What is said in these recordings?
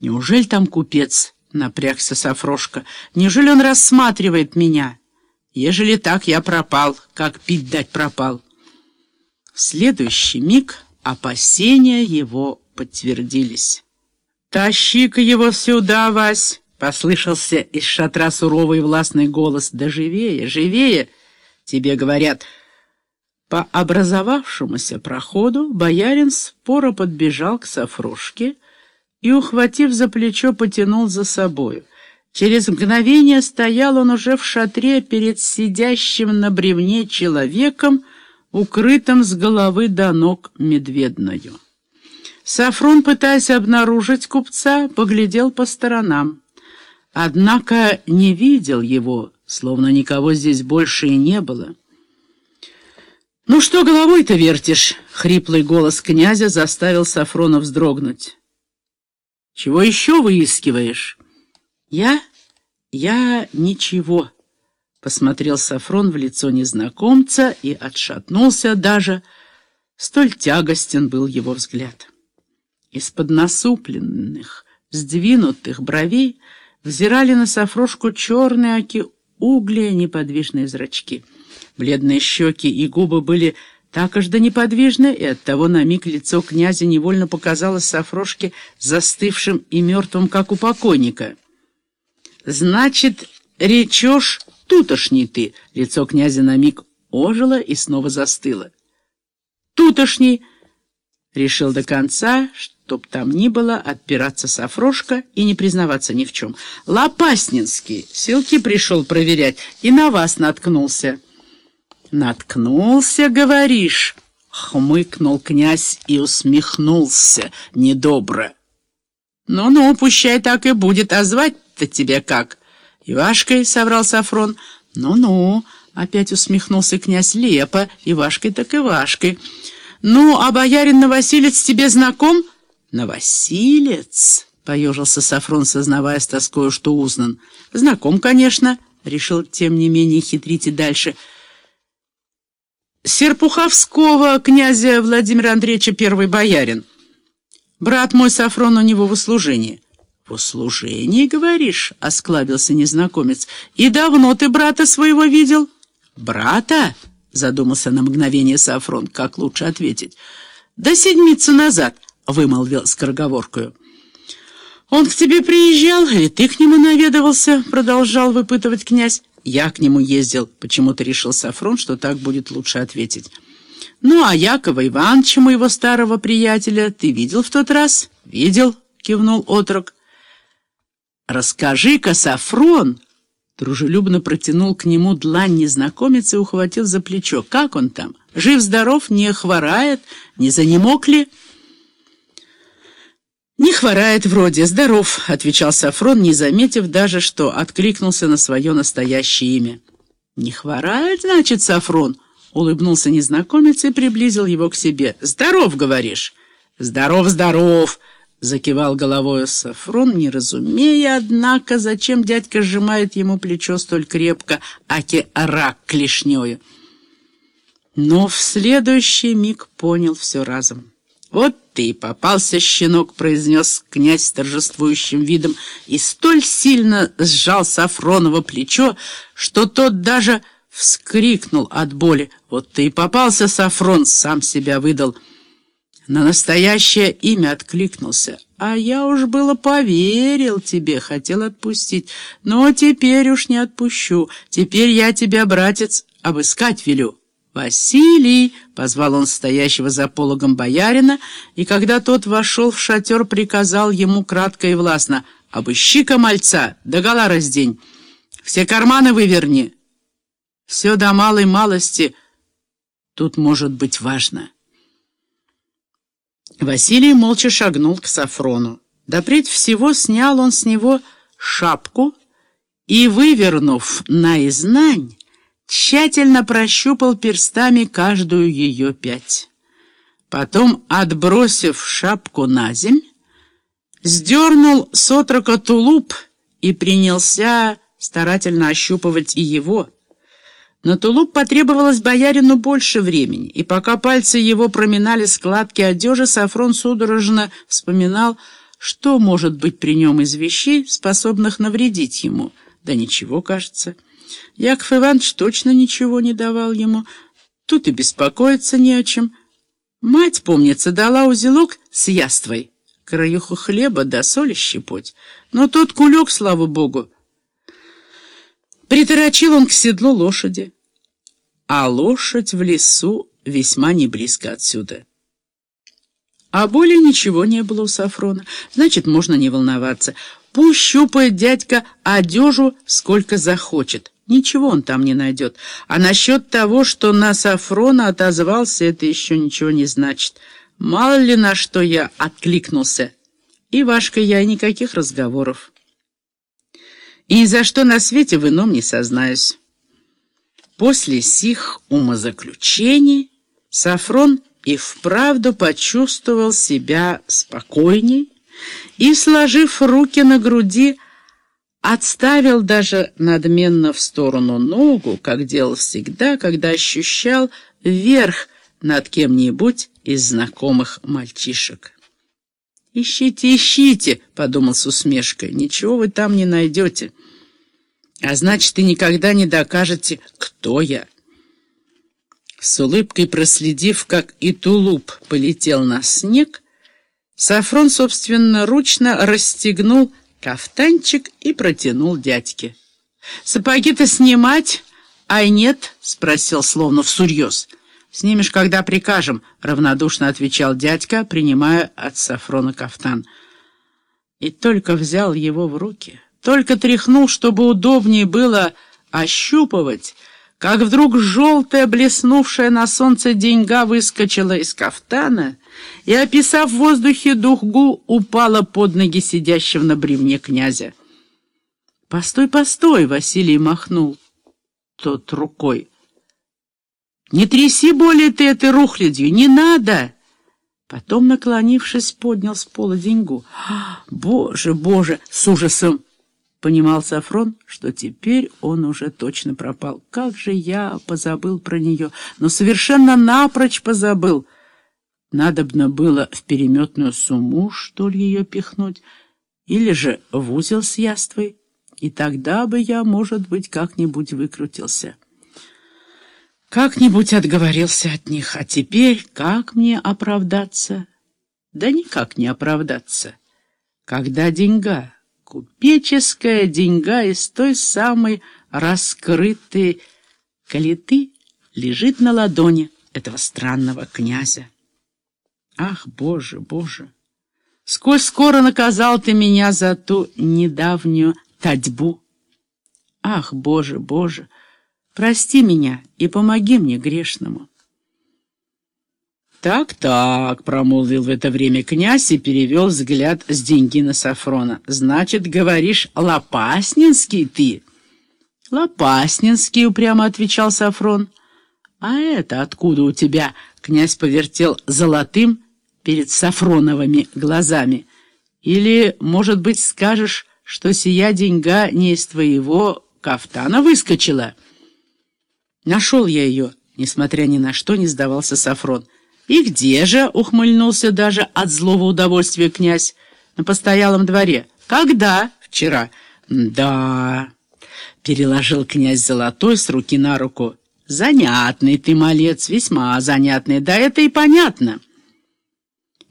Неужели там купец? Напрягся Сафрошка. Неужели он рассматривает меня? Ежели так, я пропал, как пить дать пропал. В следующий миг опасения его подтвердились. «Тащи-ка его сюда, Вась!» — послышался из шатра суровый властный голос. «Да живее, живее!» — тебе говорят. По образовавшемуся проходу боярин споро подбежал к Сафрошке и, ухватив за плечо, потянул за собою. Через мгновение стоял он уже в шатре перед сидящим на бревне человеком, укрытым с головы до ног медведною. Сафрон, пытаясь обнаружить купца, поглядел по сторонам. Однако не видел его, словно никого здесь больше и не было. «Ну что головой-то вертишь?» — хриплый голос князя заставил Сафрона вздрогнуть. «Чего еще выискиваешь?» «Я? Я ничего», — посмотрел Сафрон в лицо незнакомца и отшатнулся даже. Столь тягостен был его взгляд. Из-под насупленных, сдвинутых бровей взирали на Сафрошку черные оки угли неподвижные зрачки. Бледные щеки и губы были так аж да неподвижны, и оттого на миг лицо князя невольно показалось Сафрошке застывшим и мертвым, как у покойника. «Значит, речешь тутошний ты!» Лицо князя на миг ожило и снова застыло. «Тутошний!» Решил до конца, чтоб там ни было, отпираться Сафрошка и не признаваться ни в чем. Лопаснинский селки пришел проверять и на вас наткнулся. «Наткнулся, говоришь?» — хмыкнул князь и усмехнулся недобро. «Ну-ну, пущай так и будет, а звать-то тебе как?» «Ивашкой», — соврал Сафрон. «Ну-ну», — опять усмехнулся князь Лепо, «Ивашкой так Ивашкой». «Ну, а боярин Новосилец тебе знаком?» «Новосилец?» — поежился Сафрон, сознавая с тоскою, что узнан. «Знаком, конечно», — решил, тем не менее, хитрить и дальше. «Серпуховского князя Владимира Андреевича первый боярин. Брат мой Сафрон у него в услужении». «В услужении, говоришь?» — осклабился незнакомец. «И давно ты брата своего видел?» «Брата?» задумался на мгновение Сафрон, как лучше ответить. «Да седмицу назад», — вымолвил скороговоркою. «Он к тебе приезжал, или ты к нему наведывался?» — продолжал выпытывать князь. «Я к нему ездил», — почему-то решил Сафрон, что так будет лучше ответить. «Ну, а Якова Ивановича, моего старого приятеля, ты видел в тот раз?» «Видел», — кивнул отрок. «Расскажи-ка, Сафрон», Дружелюбно протянул к нему длань незнакомец и ухватил за плечо. «Как он там? Жив-здоров? Не хворает? Не занемок ли?» «Не хворает вроде, здоров», — отвечал Сафрон, не заметив даже, что откликнулся на свое настоящее имя. «Не хворает, значит, Сафрон?» — улыбнулся незнакомец и приблизил его к себе. «Здоров, говоришь?» «Здоров, здоров!» — закивал головой Сафрон, не разумея, однако, зачем дядька сжимает ему плечо столь крепко, аки рак клешнёю. Но в следующий миг понял все разом. «Вот ты попался, щенок!» — произнес князь с торжествующим видом и столь сильно сжал Сафронова плечо, что тот даже вскрикнул от боли. «Вот ты и попался, Сафрон!» — сам себя выдал — на настоящее имя откликнулся. А я уж было поверил тебе, хотел отпустить. Но теперь уж не отпущу. Теперь я тебя, братец, обыскать велю. «Василий!» — позвал он стоящего за пологом боярина, и когда тот вошел в шатер, приказал ему кратко и властно «Обыщи-ка мальца, догола раздень, все карманы выверни, все до малой малости, тут может быть важно». Василий молча шагнул к Сафрону. Допреть всего снял он с него шапку и, вывернув наизнань, тщательно прощупал перстами каждую ее пять. Потом, отбросив шапку на земь, сдернул с отрока тулуп и принялся старательно ощупывать и его, на тулуп потребовалось боярину больше времени, и пока пальцы его проминали складки одежи, Сафрон судорожно вспоминал, что может быть при нем из вещей, способных навредить ему. Да ничего, кажется. Яков Иванович точно ничего не давал ему. Тут и беспокоиться не о чем. Мать, помнится, дала узелок с яствой. Краюху хлеба да соли щепоть. Но тот кулек, слава богу, приторочил он к седлу лошади. А лошадь в лесу весьма не близко отсюда. А более ничего не было у Сафрона. Значит, можно не волноваться. Пусть щупает дядька одежу сколько захочет. Ничего он там не найдет. А насчет того, что на Сафрона отозвался, это еще ничего не значит. Мало ли на что я откликнулся. И Вашка я никаких разговоров. И за что на свете в ином не сознаюсь. После сих умозаключений Сафрон и вправду почувствовал себя спокойней и, сложив руки на груди, отставил даже надменно в сторону ногу, как делал всегда, когда ощущал верх над кем-нибудь из знакомых мальчишек. «Ищите, ищите!» — подумал с усмешкой. «Ничего вы там не найдете. А значит, и никогда не докажете, кто я». С улыбкой проследив, как и тулуп полетел на снег, Сафрон собственно ручно расстегнул кафтанчик и протянул дядьке. «Сапоги-то снимать, ай нет?» — спросил словно всерьез. «Снимешь, когда прикажем», — равнодушно отвечал дядька, принимая от Сафрона кафтан. И только взял его в руки, только тряхнул, чтобы удобнее было ощупывать, как вдруг желтая, блеснувшая на солнце деньга выскочила из кафтана и, описав в воздухе духгу, упала под ноги сидящего на бревне князя. «Постой, постой!» — Василий махнул тот рукой. «Не тряси более ты этой рухлядью, не надо!» Потом, наклонившись, поднял с пола деньгу. «Боже, боже!» — с ужасом Понимал Сафрон, что теперь он уже точно пропал. Как же я позабыл про нее, но совершенно напрочь позабыл. Надобно было в переметную сумму, что ли, ее пихнуть, или же в узел с яствой, и тогда бы я, может быть, как-нибудь выкрутился. Как-нибудь отговорился от них, а теперь как мне оправдаться? Да никак не оправдаться. Когда деньга купеческая деньга из той самой раскрытой калиты лежит на ладони этого странного князя. Ах, Боже, Боже! Сколь скоро наказал ты меня за ту недавнюю татьбу! Ах, Боже, Боже! Прости меня и помоги мне грешному. «Так-так», — промолвил в это время князь и перевел взгляд с деньги на Сафрона. «Значит, говоришь, Лопаснинский ты?» «Лопаснинский», — упрямо отвечал Сафрон. «А это откуда у тебя?» — князь повертел золотым перед Сафроновыми глазами. «Или, может быть, скажешь, что сия деньга не из твоего кафтана выскочила?» «Нашел я ее», — несмотря ни на что не сдавался Сафрон. «И где же?» — ухмыльнулся даже от злого удовольствия князь. «На постоялом дворе». «Когда?» «Вчера». «Да...» — переложил князь Золотой с руки на руку. «Занятный ты, малец, весьма занятный. Да это и понятно.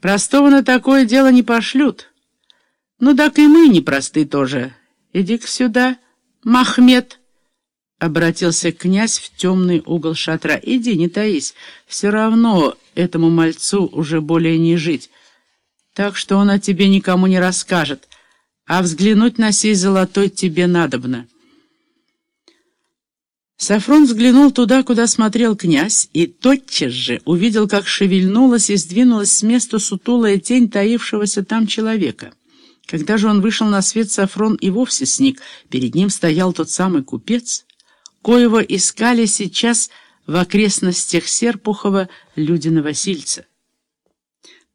Простого на такое дело не пошлют. Ну так и мы непросты тоже. Иди-ка сюда, Махмед». Обратился князь в темный угол шатра. «Иди, не таись. Все равно этому мальцу уже более не жить. Так что он о тебе никому не расскажет. А взглянуть на сей золотой тебе надобно». Сафрон взглянул туда, куда смотрел князь, и тотчас же увидел, как шевельнулась и сдвинулась с места сутулая тень таившегося там человека. Когда же он вышел на свет, Сафрон и вовсе сник. Перед ним стоял тот самый купец, коего искали сейчас в окрестностях Серпухова люди Новосильца.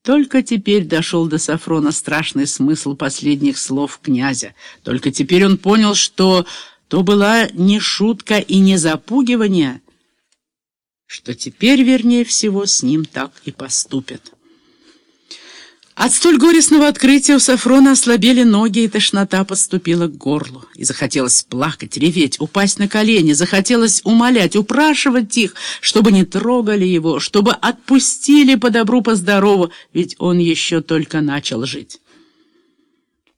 Только теперь дошел до Сафрона страшный смысл последних слов князя. Только теперь он понял, что то была не шутка и не запугивание, что теперь, вернее всего, с ним так и поступят. От столь горестного открытия у Сафрона ослабели ноги, и тошнота подступила к горлу. И захотелось плакать, реветь, упасть на колени, захотелось умолять, упрашивать их, чтобы не трогали его, чтобы отпустили по добру, по здорову, ведь он еще только начал жить.